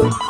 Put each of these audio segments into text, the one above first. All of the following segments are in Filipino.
Thank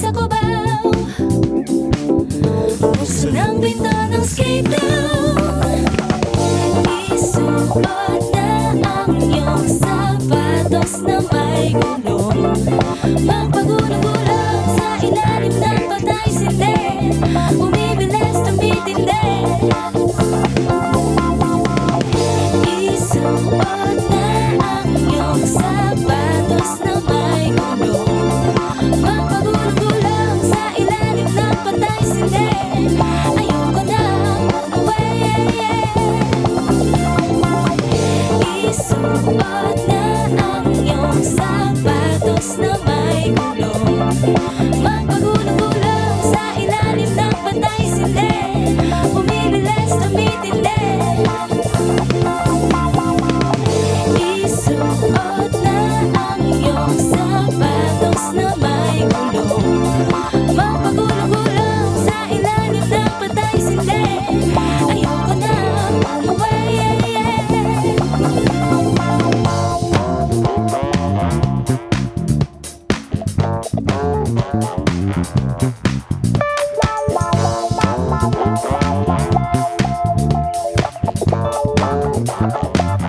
sa kubaw. Puso ng bintanang skate down Isuot na ang iyong sapatos na may gulong Magpagulong-gulong sa ilalim ng patay sinde Umibilis, tumitindi. Isuot na Isuot na ang iyong sapatos na may gulong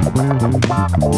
Ba-da-ba-da.